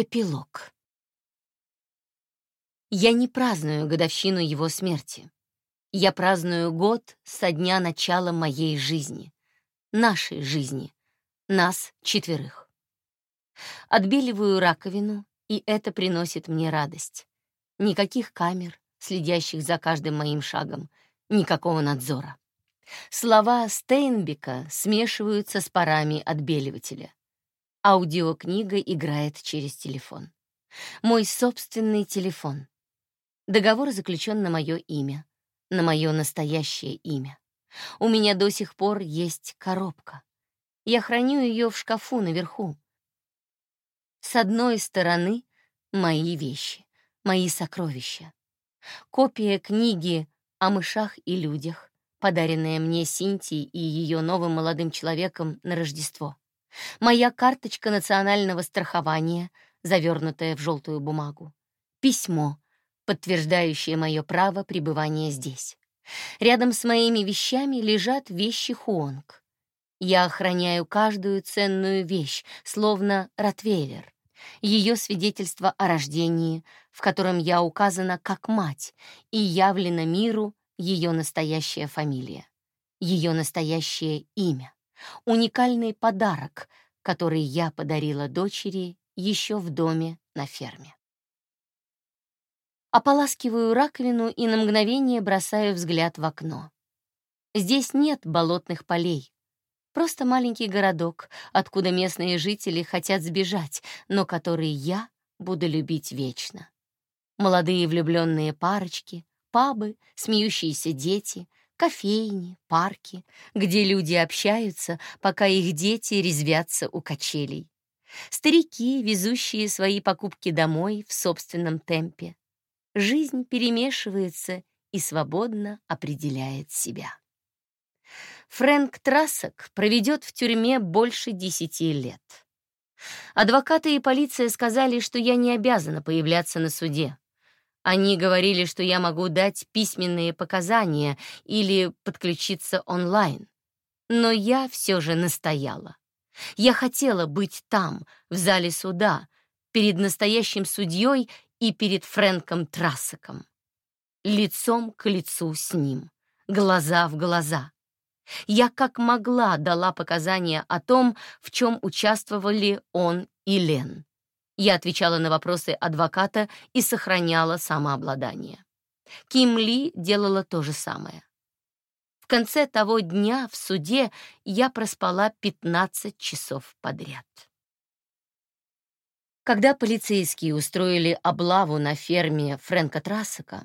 Эпилог. Я не праздную годовщину его смерти. Я праздную год со дня начала моей жизни, нашей жизни, нас четверых. Отбеливаю раковину, и это приносит мне радость. Никаких камер, следящих за каждым моим шагом, никакого надзора. Слова Стейнбека смешиваются с парами отбеливателя. Аудиокнига играет через телефон. Мой собственный телефон. Договор заключен на мое имя, на мое настоящее имя. У меня до сих пор есть коробка. Я храню ее в шкафу наверху. С одной стороны — мои вещи, мои сокровища. Копия книги о мышах и людях, подаренная мне Синтией и ее новым молодым человеком на Рождество. Моя карточка национального страхования, завернутая в желтую бумагу. Письмо, подтверждающее мое право пребывания здесь. Рядом с моими вещами лежат вещи Хуонг. Я охраняю каждую ценную вещь, словно ротвейлер. Ее свидетельство о рождении, в котором я указана как мать, и явлена миру ее настоящая фамилия, ее настоящее имя уникальный подарок, который я подарила дочери еще в доме на ферме. Ополаскиваю раковину и на мгновение бросаю взгляд в окно. Здесь нет болотных полей. Просто маленький городок, откуда местные жители хотят сбежать, но который я буду любить вечно. Молодые влюбленные парочки, пабы, смеющиеся дети, кофейни, парки, где люди общаются, пока их дети резвятся у качелей. Старики, везущие свои покупки домой в собственном темпе. Жизнь перемешивается и свободно определяет себя. Фрэнк Трассок проведет в тюрьме больше десяти лет. Адвокаты и полиция сказали, что я не обязана появляться на суде. Они говорили, что я могу дать письменные показания или подключиться онлайн. Но я все же настояла. Я хотела быть там, в зале суда, перед настоящим судьей и перед Фрэнком Трассаком. Лицом к лицу с ним, глаза в глаза. Я как могла дала показания о том, в чем участвовали он и Лен. Я отвечала на вопросы адвоката и сохраняла самообладание. Ким Ли делала то же самое. В конце того дня в суде я проспала 15 часов подряд. Когда полицейские устроили облаву на ферме Фрэнка Трассака,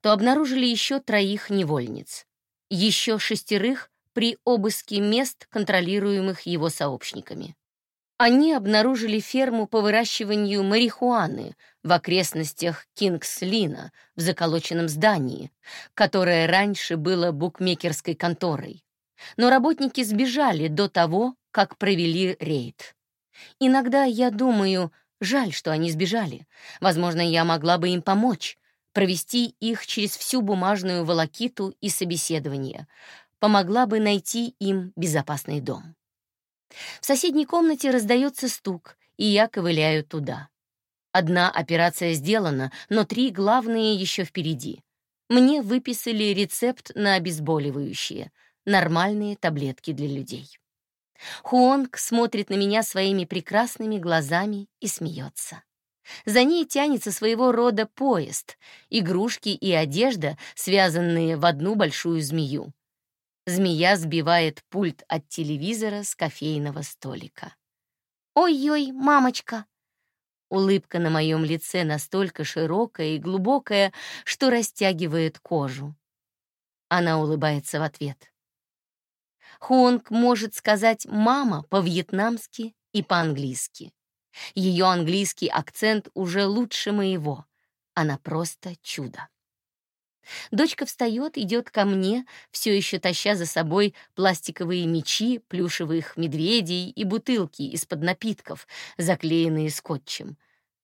то обнаружили еще троих невольниц, еще шестерых при обыске мест, контролируемых его сообщниками они обнаружили ферму по выращиванию марихуаны в окрестностях Кингслина в заколоченном здании, которое раньше было букмекерской конторой. Но работники сбежали до того, как провели рейд. Иногда я думаю, жаль, что они сбежали. Возможно, я могла бы им помочь, провести их через всю бумажную волокиту и собеседование, помогла бы найти им безопасный дом. В соседней комнате раздается стук, и я ковыляю туда. Одна операция сделана, но три главные еще впереди. Мне выписали рецепт на обезболивающие, нормальные таблетки для людей. Хуонг смотрит на меня своими прекрасными глазами и смеется. За ней тянется своего рода поезд, игрушки и одежда, связанные в одну большую змею. Змея сбивает пульт от телевизора с кофейного столика. «Ой-ой, мамочка!» Улыбка на моем лице настолько широкая и глубокая, что растягивает кожу. Она улыбается в ответ. Хонг может сказать «мама» по-вьетнамски и по-английски. Ее английский акцент уже лучше моего. Она просто чудо. Дочка встает, идет ко мне, все еще таща за собой пластиковые мечи, плюшевых медведей и бутылки из-под напитков, заклеенные скотчем.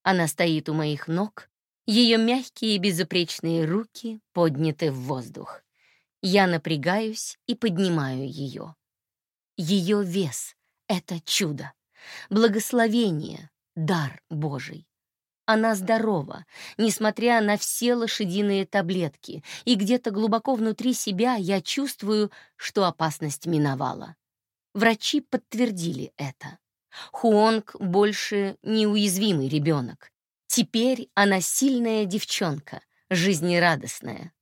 Она стоит у моих ног, ее мягкие безупречные руки подняты в воздух. Я напрягаюсь и поднимаю ее. Ее вес — это чудо, благословение, дар Божий. Она здорова, несмотря на все лошадиные таблетки, и где-то глубоко внутри себя я чувствую, что опасность миновала. Врачи подтвердили это. Хуонг больше неуязвимый ребенок. Теперь она сильная девчонка, жизнерадостная.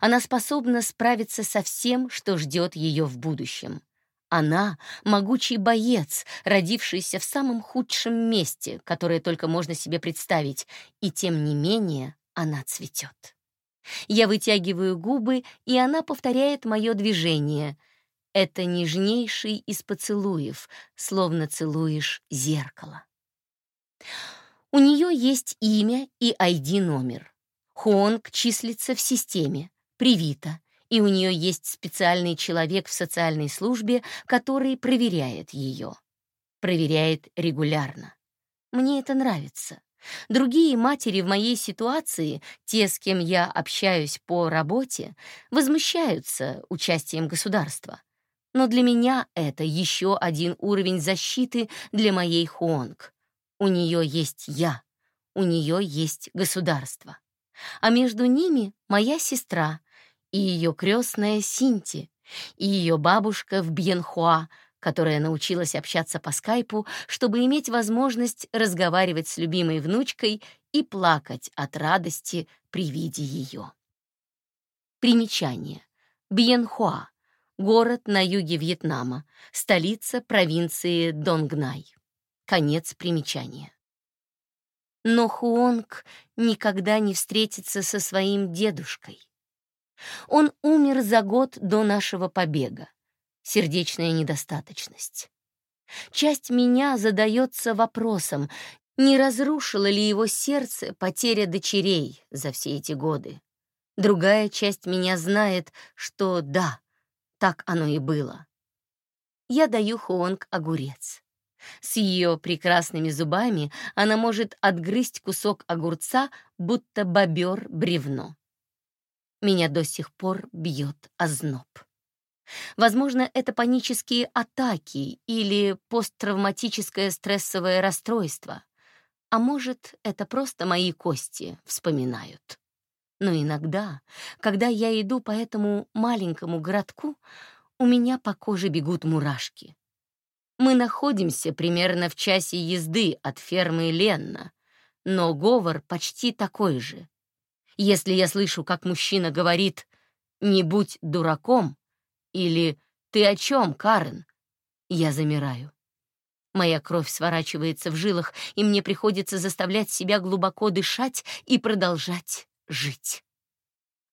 Она способна справиться со всем, что ждет ее в будущем. Она — могучий боец, родившийся в самом худшем месте, которое только можно себе представить, и тем не менее она цветет. Я вытягиваю губы, и она повторяет мое движение. Это нежнейший из поцелуев, словно целуешь зеркало. У нее есть имя и ID-номер. Хуонг числится в системе, привита, и у нее есть специальный человек в социальной службе, который проверяет ее. Проверяет регулярно. Мне это нравится. Другие матери в моей ситуации, те, с кем я общаюсь по работе, возмущаются участием государства. Но для меня это еще один уровень защиты для моей Хуонг. У нее есть я, у нее есть государство. А между ними моя сестра, и ее крестная Синти, и ее бабушка в Бьенхуа, которая научилась общаться по скайпу, чтобы иметь возможность разговаривать с любимой внучкой и плакать от радости при виде ее. Примечание. Бьенхуа — город на юге Вьетнама, столица провинции Донгнай. Конец примечания. Но Хуонг никогда не встретится со своим дедушкой. Он умер за год до нашего побега. Сердечная недостаточность. Часть меня задается вопросом, не разрушило ли его сердце потеря дочерей за все эти годы. Другая часть меня знает, что да, так оно и было. Я даю Хуонг огурец. С ее прекрасными зубами она может отгрызть кусок огурца, будто бобер бревно. Меня до сих пор бьет озноб. Возможно, это панические атаки или посттравматическое стрессовое расстройство. А может, это просто мои кости вспоминают. Но иногда, когда я иду по этому маленькому городку, у меня по коже бегут мурашки. Мы находимся примерно в часе езды от фермы Ленна, но говор почти такой же. Если я слышу, как мужчина говорит «не будь дураком» или «ты о чем, Карен?», я замираю. Моя кровь сворачивается в жилах, и мне приходится заставлять себя глубоко дышать и продолжать жить.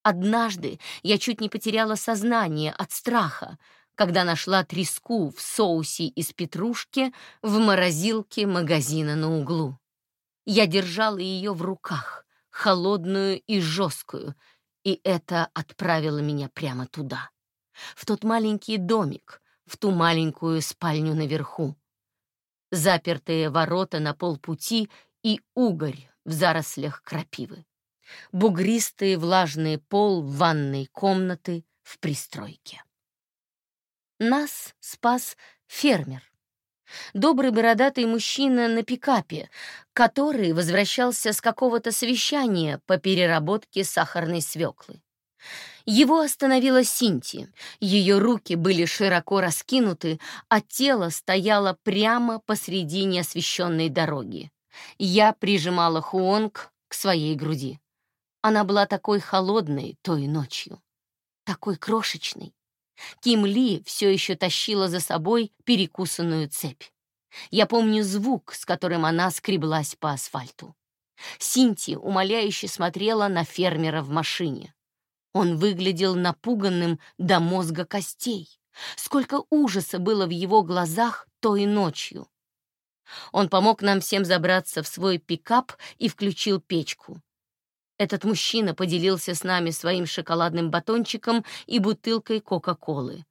Однажды я чуть не потеряла сознание от страха, когда нашла треску в соусе из петрушки в морозилке магазина на углу. Я держала ее в руках холодную и жесткую, и это отправило меня прямо туда, в тот маленький домик, в ту маленькую спальню наверху. Запертые ворота на полпути и угорь в зарослях крапивы. Бугристый влажный пол ванной комнаты в пристройке. Нас спас фермер, Добрый бородатый мужчина на пикапе, который возвращался с какого-то совещания по переработке сахарной свеклы. Его остановила Синти. Ее руки были широко раскинуты, а тело стояло прямо посреди неосвещенной дороги. Я прижимала Хуонг к своей груди. Она была такой холодной той ночью, такой крошечной. Ким Ли все еще тащила за собой перекусанную цепь. Я помню звук, с которым она скреблась по асфальту. Синти умоляюще смотрела на фермера в машине. Он выглядел напуганным до мозга костей. Сколько ужаса было в его глазах той ночью. Он помог нам всем забраться в свой пикап и включил печку. Этот мужчина поделился с нами своим шоколадным батончиком и бутылкой Кока-Колы.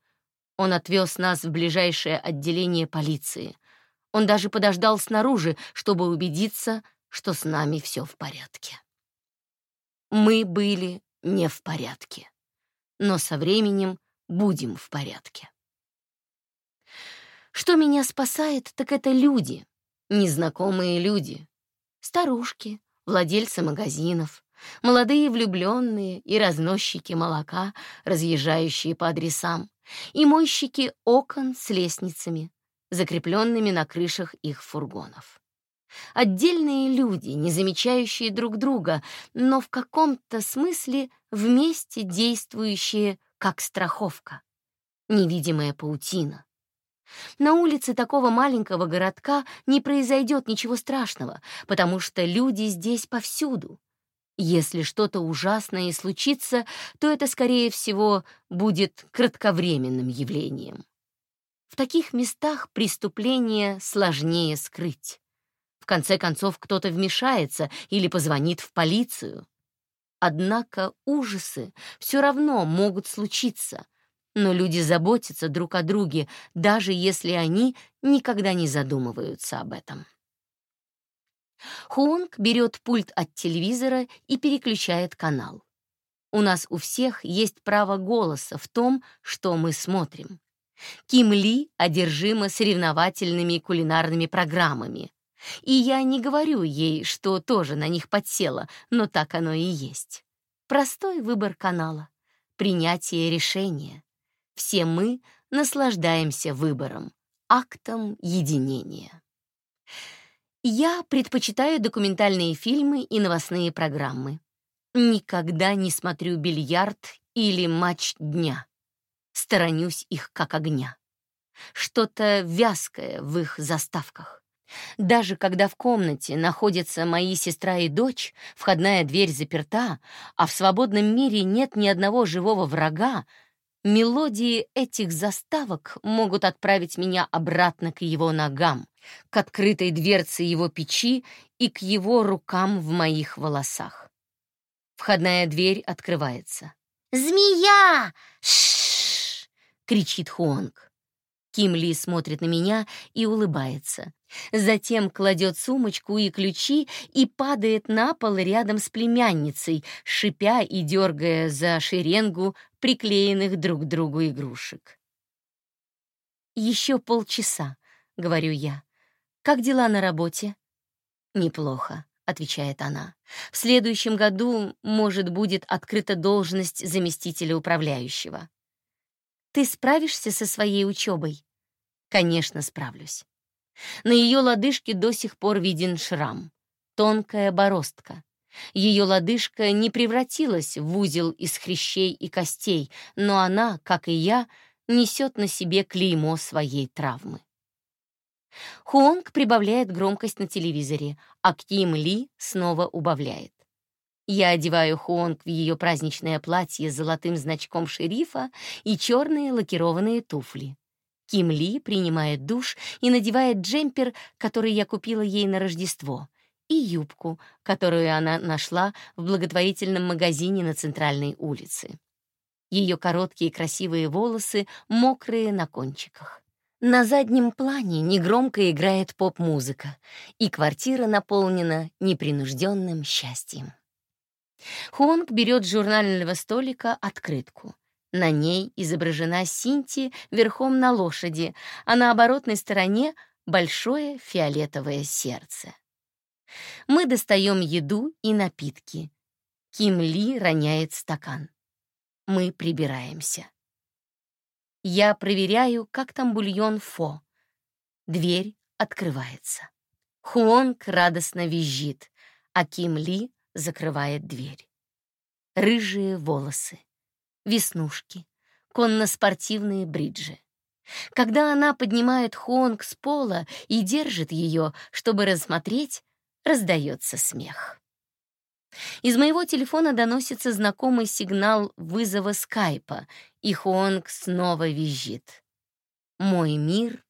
Он отвез нас в ближайшее отделение полиции. Он даже подождал снаружи, чтобы убедиться, что с нами все в порядке. Мы были не в порядке, но со временем будем в порядке. Что меня спасает, так это люди. незнакомые люди, старушки, владельцы магазинов, молодые влюбленные и разносчики молока, разъезжающие по адресам, и мойщики окон с лестницами, закрепленными на крышах их фургонов. Отдельные люди, не замечающие друг друга, но в каком-то смысле вместе действующие как страховка. Невидимая паутина. На улице такого маленького городка не произойдет ничего страшного, потому что люди здесь повсюду. Если что-то ужасное случится, то это, скорее всего, будет кратковременным явлением. В таких местах преступление сложнее скрыть. В конце концов, кто-то вмешается или позвонит в полицию. Однако ужасы все равно могут случиться, но люди заботятся друг о друге, даже если они никогда не задумываются об этом. Хуонг берет пульт от телевизора и переключает канал. У нас у всех есть право голоса в том, что мы смотрим. Ким Ли одержима соревновательными кулинарными программами. И я не говорю ей, что тоже на них подсела, но так оно и есть. Простой выбор канала, принятие решения. Все мы наслаждаемся выбором, актом единения. Я предпочитаю документальные фильмы и новостные программы. Никогда не смотрю бильярд или матч дня. Сторонюсь их как огня. Что-то вязкое в их заставках. Даже когда в комнате находятся мои сестра и дочь, входная дверь заперта, а в свободном мире нет ни одного живого врага, Мелодии этих заставок могут отправить меня обратно к его ногам, к открытой дверце его печи и к его рукам в моих волосах. Входная дверь открывается. «Змея! Кричит Хуонг. Ким Ли смотрит на меня и улыбается. Затем кладет сумочку и ключи и падает на пол рядом с племянницей, шипя и дергая за шеренгу приклеенных друг к другу игрушек. «Еще полчаса», — говорю я. «Как дела на работе?» «Неплохо», — отвечает она. «В следующем году, может, будет открыта должность заместителя управляющего». Ты справишься со своей учебой? Конечно, справлюсь. На ее лодыжке до сих пор виден шрам. Тонкая бороздка. Ее лодыжка не превратилась в узел из хрящей и костей, но она, как и я, несет на себе клеймо своей травмы. Хуонг прибавляет громкость на телевизоре, а Ким Ли снова убавляет. Я одеваю Хуонг в ее праздничное платье с золотым значком шерифа и черные лакированные туфли. Ким Ли принимает душ и надевает джемпер, который я купила ей на Рождество, и юбку, которую она нашла в благотворительном магазине на центральной улице. Ее короткие красивые волосы мокрые на кончиках. На заднем плане негромко играет поп-музыка, и квартира наполнена непринужденным счастьем. Хуонг берет с журнального столика открытку. На ней изображена Синти верхом на лошади, а на оборотной стороне — большое фиолетовое сердце. Мы достаем еду и напитки. Ким Ли роняет стакан. Мы прибираемся. Я проверяю, как там бульон фо. Дверь открывается. Хуонг радостно визжит, а Ким Ли закрывает дверь. Рыжие волосы, веснушки, конно-спортивные бриджи. Когда она поднимает Хонг с пола и держит ее, чтобы рассмотреть, раздается смех. Из моего телефона доносится знакомый сигнал вызова скайпа, и Хуонг снова визжит. Мой мир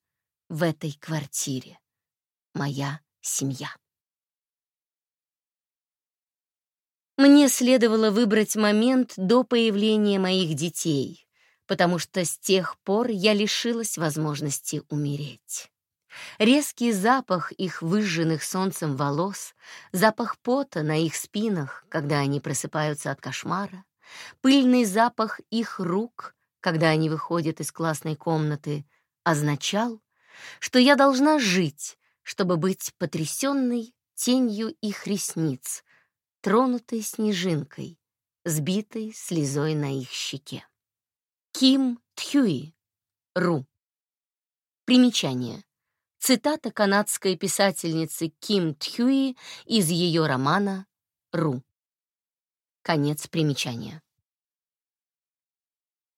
в этой квартире. Моя семья. Мне следовало выбрать момент до появления моих детей, потому что с тех пор я лишилась возможности умереть. Резкий запах их выжженных солнцем волос, запах пота на их спинах, когда они просыпаются от кошмара, пыльный запах их рук, когда они выходят из классной комнаты, означал, что я должна жить, чтобы быть потрясенной тенью их ресниц, тронутой снежинкой, сбитой слезой на их щеке. Ким Тхюи, Ру. Примечание. Цитата канадской писательницы Ким Тхюи из ее романа «Ру». Конец примечания.